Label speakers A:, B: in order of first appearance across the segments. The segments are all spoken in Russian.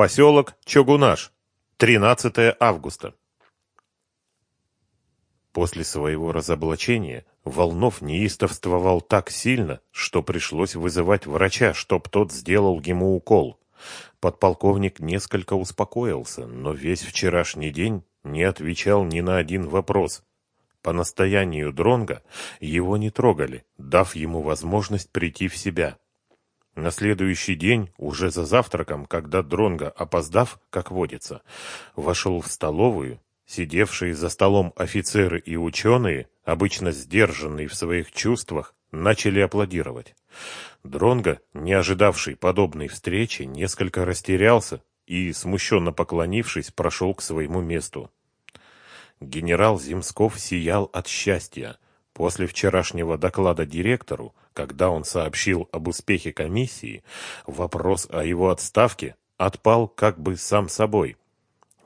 A: Поселок Чогунаш. 13 августа. После своего разоблачения Волнов неистовствовал так сильно, что пришлось вызывать врача, чтоб тот сделал ему укол. Подполковник несколько успокоился, но весь вчерашний день не отвечал ни на один вопрос. По настоянию Дронга его не трогали, дав ему возможность прийти в себя. На следующий день, уже за завтраком, когда Дронга, опоздав, как водится, вошел в столовую, Сидевшие за столом офицеры и ученые, обычно сдержанные в своих чувствах, начали аплодировать. Дронго, не ожидавший подобной встречи, несколько растерялся и, смущенно поклонившись, прошел к своему месту. Генерал Земсков сиял от счастья. После вчерашнего доклада директору, когда он сообщил об успехе комиссии, вопрос о его отставке отпал как бы сам собой.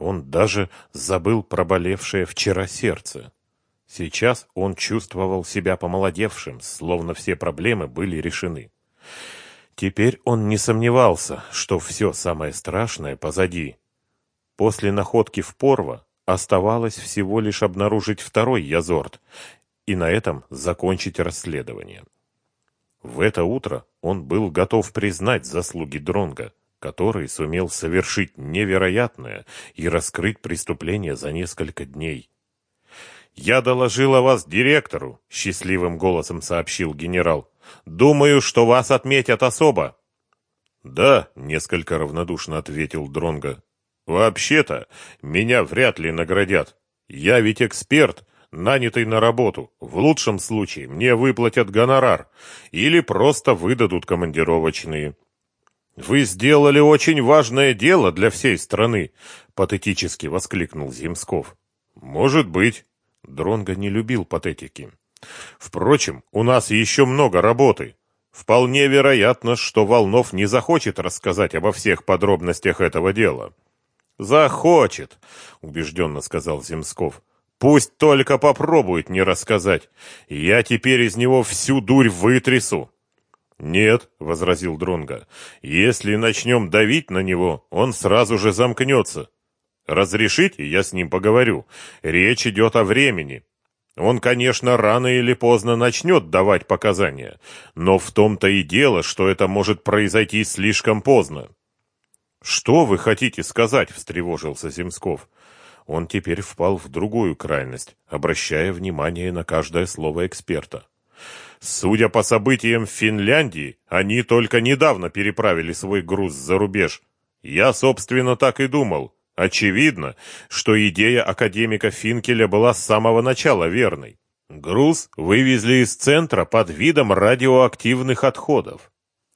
A: Он даже забыл проболевшее вчера сердце. Сейчас он чувствовал себя помолодевшим, словно все проблемы были решены. Теперь он не сомневался, что все самое страшное позади. После находки в Порво оставалось всего лишь обнаружить второй Язорт и на этом закончить расследование. В это утро он был готов признать заслуги Дронга который сумел совершить невероятное и раскрыть преступление за несколько дней. «Я доложил о вас директору», — счастливым голосом сообщил генерал. «Думаю, что вас отметят особо». «Да», — несколько равнодушно ответил Дронго. «Вообще-то, меня вряд ли наградят. Я ведь эксперт, нанятый на работу. В лучшем случае мне выплатят гонорар или просто выдадут командировочные. «Вы сделали очень важное дело для всей страны», — патетически воскликнул Земсков. «Может быть». Дронго не любил патетики. «Впрочем, у нас еще много работы. Вполне вероятно, что Волнов не захочет рассказать обо всех подробностях этого дела». «Захочет», — убежденно сказал Земсков. «Пусть только попробует не рассказать. Я теперь из него всю дурь вытрясу». «Нет», — возразил Дронга, — «если начнем давить на него, он сразу же замкнется. Разрешите, я с ним поговорю. Речь идет о времени. Он, конечно, рано или поздно начнет давать показания, но в том-то и дело, что это может произойти слишком поздно». «Что вы хотите сказать?» — встревожился Земсков. Он теперь впал в другую крайность, обращая внимание на каждое слово эксперта. Судя по событиям в Финляндии, они только недавно переправили свой груз за рубеж. Я, собственно, так и думал. Очевидно, что идея академика Финкеля была с самого начала верной. Груз вывезли из центра под видом радиоактивных отходов.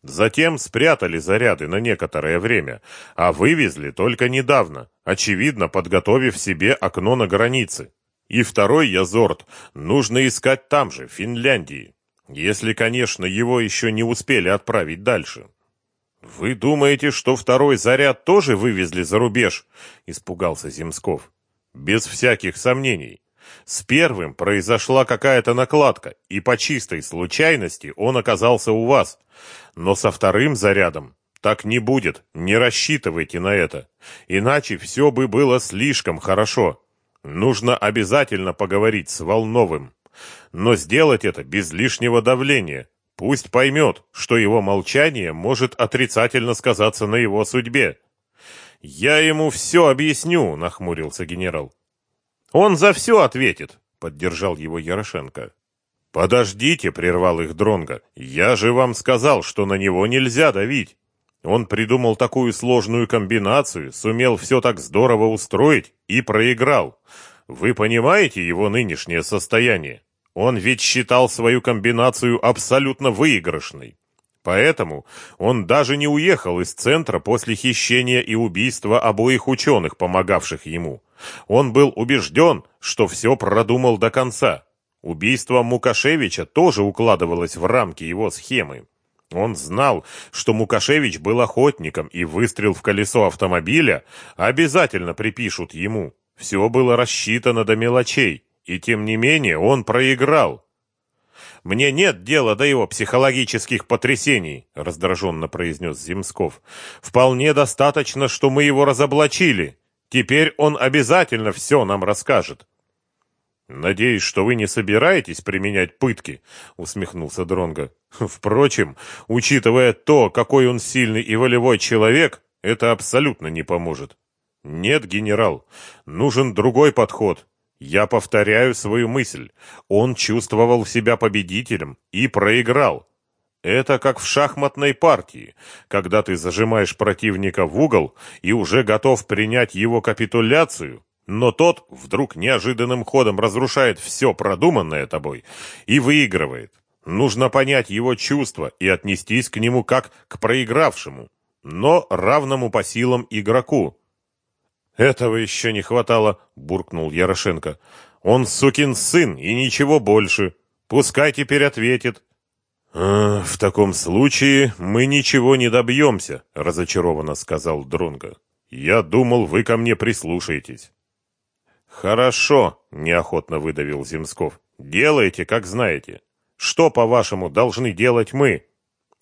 A: Затем спрятали заряды на некоторое время, а вывезли только недавно, очевидно, подготовив себе окно на границе. И второй Язорт нужно искать там же, в Финляндии. Если, конечно, его еще не успели отправить дальше. Вы думаете, что второй заряд тоже вывезли за рубеж? Испугался Земсков. Без всяких сомнений. С первым произошла какая-то накладка, и по чистой случайности он оказался у вас. Но со вторым зарядом так не будет, не рассчитывайте на это. Иначе все бы было слишком хорошо. Нужно обязательно поговорить с Волновым но сделать это без лишнего давления. Пусть поймет, что его молчание может отрицательно сказаться на его судьбе. «Я ему все объясню», — нахмурился генерал. «Он за все ответит», — поддержал его Ярошенко. «Подождите», — прервал их Дронга. «Я же вам сказал, что на него нельзя давить. Он придумал такую сложную комбинацию, сумел все так здорово устроить и проиграл. Вы понимаете его нынешнее состояние? Он ведь считал свою комбинацию абсолютно выигрышной. Поэтому он даже не уехал из центра после хищения и убийства обоих ученых, помогавших ему. Он был убежден, что все продумал до конца. Убийство Мукашевича тоже укладывалось в рамки его схемы. Он знал, что Мукашевич был охотником, и выстрел в колесо автомобиля обязательно припишут ему. Все было рассчитано до мелочей. И тем не менее он проиграл. Мне нет дела до его психологических потрясений, раздраженно произнес Земсков. Вполне достаточно, что мы его разоблачили. Теперь он обязательно все нам расскажет. Надеюсь, что вы не собираетесь применять пытки, усмехнулся Дронга. Впрочем, учитывая то, какой он сильный и волевой человек, это абсолютно не поможет. Нет, генерал, нужен другой подход. Я повторяю свою мысль. Он чувствовал себя победителем и проиграл. Это как в шахматной партии, когда ты зажимаешь противника в угол и уже готов принять его капитуляцию, но тот вдруг неожиданным ходом разрушает все продуманное тобой и выигрывает. Нужно понять его чувства и отнестись к нему как к проигравшему, но равному по силам игроку. Этого еще не хватало, буркнул Ярошенко. Он сукин сын и ничего больше. Пускай теперь ответит. «А, в таком случае мы ничего не добьемся», — разочарованно сказал Дронго. «Я думал, вы ко мне прислушаетесь». «Хорошо», — неохотно выдавил Земсков. «Делайте, как знаете. Что, по-вашему, должны делать мы?»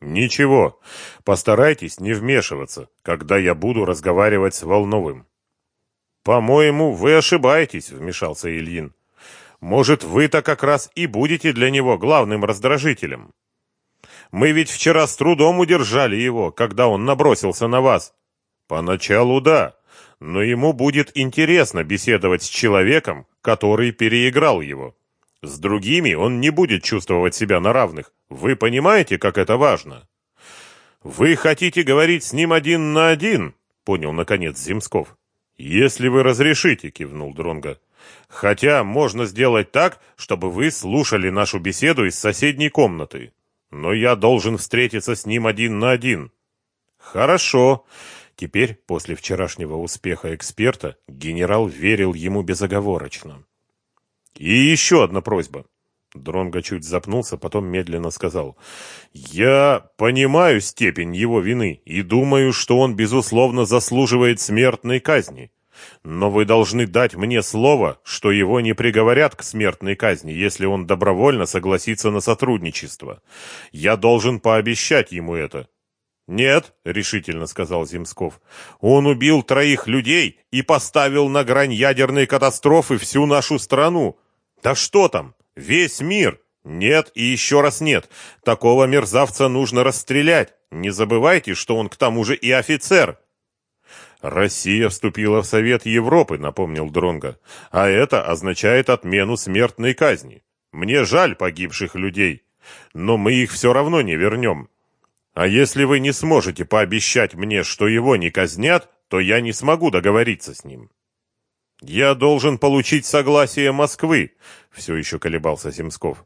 A: «Ничего. Постарайтесь не вмешиваться, когда я буду разговаривать с Волновым. «По-моему, вы ошибаетесь», — вмешался Ильин. «Может, вы-то как раз и будете для него главным раздражителем. Мы ведь вчера с трудом удержали его, когда он набросился на вас. Поначалу да, но ему будет интересно беседовать с человеком, который переиграл его. С другими он не будет чувствовать себя на равных. Вы понимаете, как это важно?» «Вы хотите говорить с ним один на один?» — понял, наконец, Земсков. «Если вы разрешите», — кивнул Дронга. «Хотя можно сделать так, чтобы вы слушали нашу беседу из соседней комнаты. Но я должен встретиться с ним один на один». «Хорошо». Теперь, после вчерашнего успеха эксперта, генерал верил ему безоговорочно. «И еще одна просьба». Дронго чуть запнулся, потом медленно сказал. «Я понимаю степень его вины и думаю, что он, безусловно, заслуживает смертной казни. Но вы должны дать мне слово, что его не приговорят к смертной казни, если он добровольно согласится на сотрудничество. Я должен пообещать ему это». «Нет», — решительно сказал Земсков, — «он убил троих людей и поставил на грань ядерной катастрофы всю нашу страну. Да что там, Весь мир! Нет и еще раз нет. Такого мерзавца нужно расстрелять. Не забывайте, что он к тому же и офицер. Россия вступила в Совет Европы, напомнил Дронга, а это означает отмену смертной казни. Мне жаль погибших людей, но мы их все равно не вернем. А если вы не сможете пообещать мне, что его не казнят, то я не смогу договориться с ним. Я должен получить согласие Москвы, все еще колебался Земсков.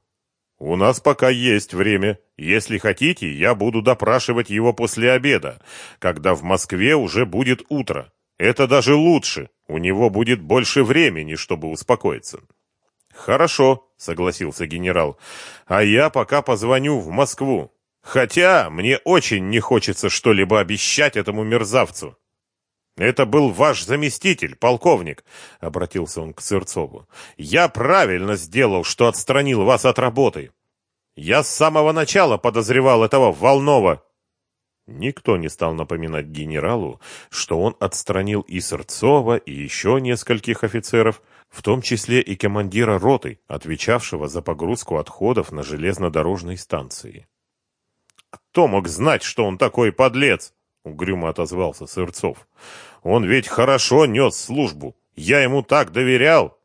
A: У нас пока есть время. Если хотите, я буду допрашивать его после обеда, когда в Москве уже будет утро. Это даже лучше. У него будет больше времени, чтобы успокоиться. Хорошо, согласился генерал. А я пока позвоню в Москву. Хотя мне очень не хочется что-либо обещать этому мерзавцу. «Это был ваш заместитель, полковник», — обратился он к Сырцову. «Я правильно сделал, что отстранил вас от работы. Я с самого начала подозревал этого Волнова». Никто не стал напоминать генералу, что он отстранил и Сырцова, и еще нескольких офицеров, в том числе и командира роты, отвечавшего за погрузку отходов на железнодорожной станции. «Кто мог знать, что он такой подлец?» — угрюмо отозвался Сырцов. «Он ведь хорошо нес службу. Я ему так доверял».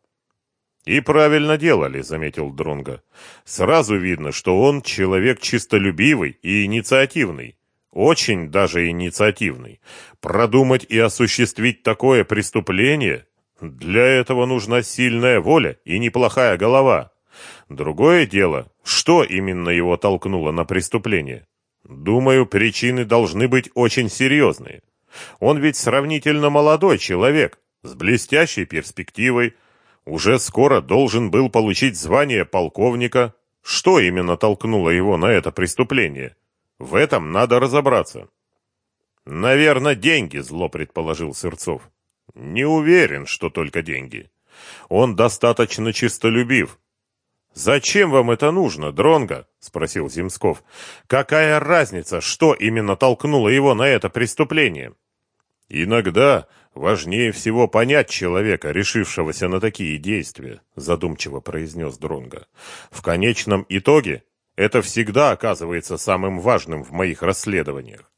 A: «И правильно делали», — заметил Дронга. «Сразу видно, что он человек чистолюбивый и инициативный. Очень даже инициативный. Продумать и осуществить такое преступление — для этого нужна сильная воля и неплохая голова. Другое дело, что именно его толкнуло на преступление. Думаю, причины должны быть очень серьезные. Он ведь сравнительно молодой человек, с блестящей перспективой, уже скоро должен был получить звание полковника. Что именно толкнуло его на это преступление? В этом надо разобраться. Наверное, деньги, зло предположил Сырцов. Не уверен, что только деньги. Он достаточно чистолюбив. «Зачем вам это нужно, Дронго?» — спросил Земсков. «Какая разница, что именно толкнуло его на это преступление?» «Иногда важнее всего понять человека, решившегося на такие действия», — задумчиво произнес Дронго. «В конечном итоге это всегда оказывается самым важным в моих расследованиях.